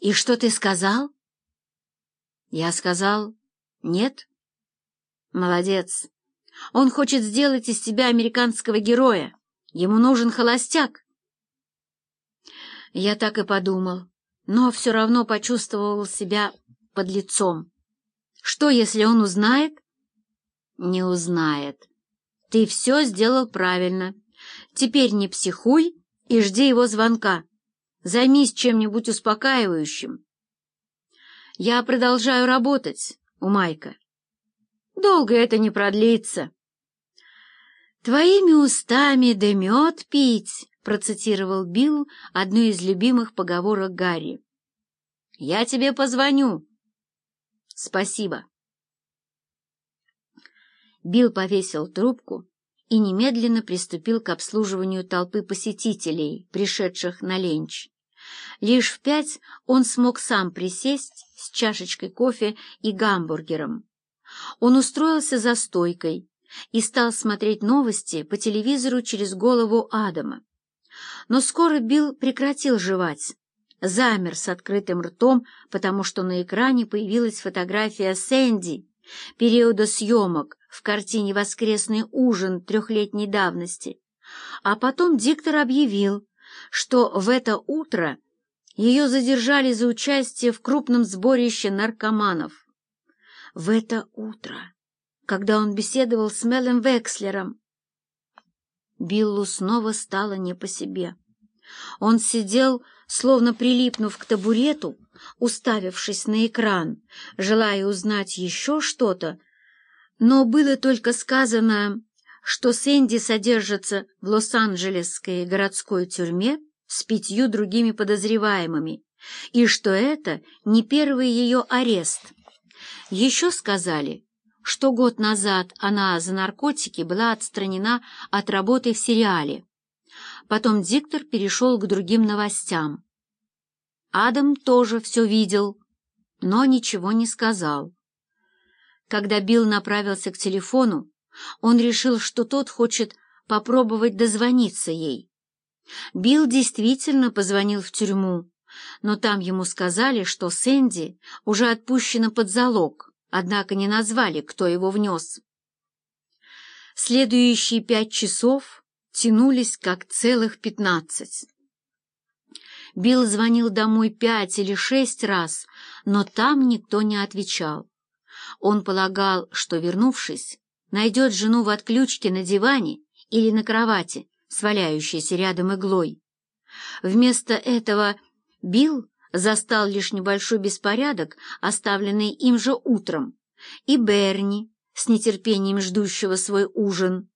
«И что ты сказал?» «Я сказал, нет». «Молодец. Он хочет сделать из тебя американского героя. Ему нужен холостяк». Я так и подумал, но все равно почувствовал себя под лицом. Что, если он узнает? Не узнает. Ты все сделал правильно. Теперь не психуй и жди его звонка. Займись чем-нибудь успокаивающим. Я продолжаю работать у Майка. Долго это не продлится. Твоими устами да мед пить, процитировал Билл одну из любимых поговорок Гарри. Я тебе позвоню. Спасибо. Билл повесил трубку и немедленно приступил к обслуживанию толпы посетителей, пришедших на ленч. Лишь в пять он смог сам присесть с чашечкой кофе и гамбургером. Он устроился за стойкой и стал смотреть новости по телевизору через голову Адама. Но скоро Билл прекратил жевать, замер с открытым ртом, потому что на экране появилась фотография Сэнди, периода съемок в картине «Воскресный ужин» трехлетней давности. А потом диктор объявил, что в это утро ее задержали за участие в крупном сборище наркоманов. В это утро, когда он беседовал с Мелом Векслером, Биллу снова стало не по себе. Он сидел, словно прилипнув к табурету, уставившись на экран, желая узнать еще что-то, но было только сказано, что Сэнди содержится в Лос-Анджелесской городской тюрьме с пятью другими подозреваемыми, и что это не первый ее арест. Еще сказали, что год назад она за наркотики была отстранена от работы в сериале. Потом диктор перешел к другим новостям. Адам тоже все видел, но ничего не сказал. Когда Билл направился к телефону, он решил, что тот хочет попробовать дозвониться ей. Билл действительно позвонил в тюрьму, но там ему сказали, что Сэнди уже отпущена под залог, однако не назвали, кто его внес. Следующие пять часов тянулись как целых пятнадцать. Билл звонил домой пять или шесть раз, но там никто не отвечал. Он полагал, что, вернувшись, найдет жену в отключке на диване или на кровати, сваляющейся рядом иглой. Вместо этого Билл застал лишь небольшой беспорядок, оставленный им же утром, и Берни, с нетерпением ждущего свой ужин.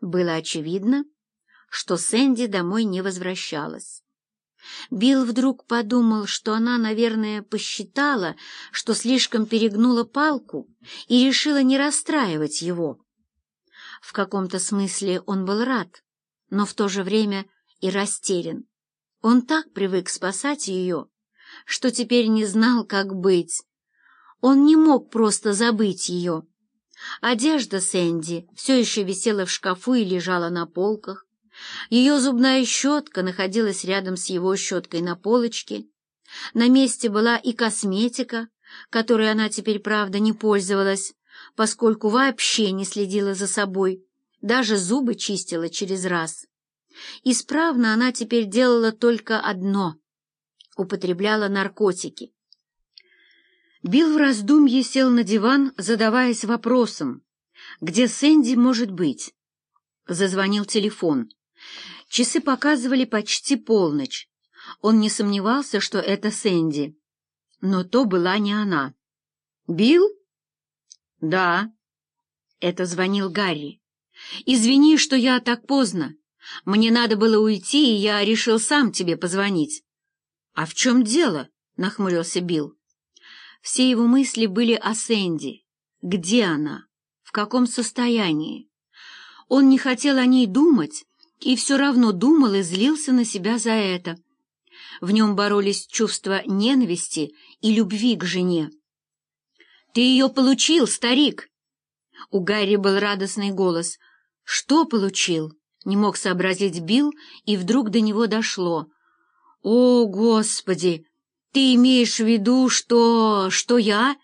Было очевидно, что Сэнди домой не возвращалась. Билл вдруг подумал, что она, наверное, посчитала, что слишком перегнула палку и решила не расстраивать его. В каком-то смысле он был рад, но в то же время и растерян. Он так привык спасать ее, что теперь не знал, как быть. Он не мог просто забыть ее. Одежда Сэнди все еще висела в шкафу и лежала на полках. Ее зубная щетка находилась рядом с его щеткой на полочке. На месте была и косметика, которой она теперь, правда, не пользовалась, поскольку вообще не следила за собой, даже зубы чистила через раз. Исправно она теперь делала только одно — употребляла наркотики. Билл в раздумье сел на диван, задаваясь вопросом, где Сэнди может быть. Зазвонил телефон. Часы показывали почти полночь. Он не сомневался, что это Сэнди. Но то была не она. «Билл?» «Да». Это звонил Гарри. «Извини, что я так поздно. Мне надо было уйти, и я решил сам тебе позвонить». «А в чем дело?» — нахмурился Билл. Все его мысли были о Сэнди. Где она? В каком состоянии? Он не хотел о ней думать, и все равно думал и злился на себя за это. В нем боролись чувства ненависти и любви к жене. «Ты ее получил, старик!» У Гарри был радостный голос. «Что получил?» — не мог сообразить Билл, и вдруг до него дошло. «О, Господи! Ты имеешь в виду, что... что я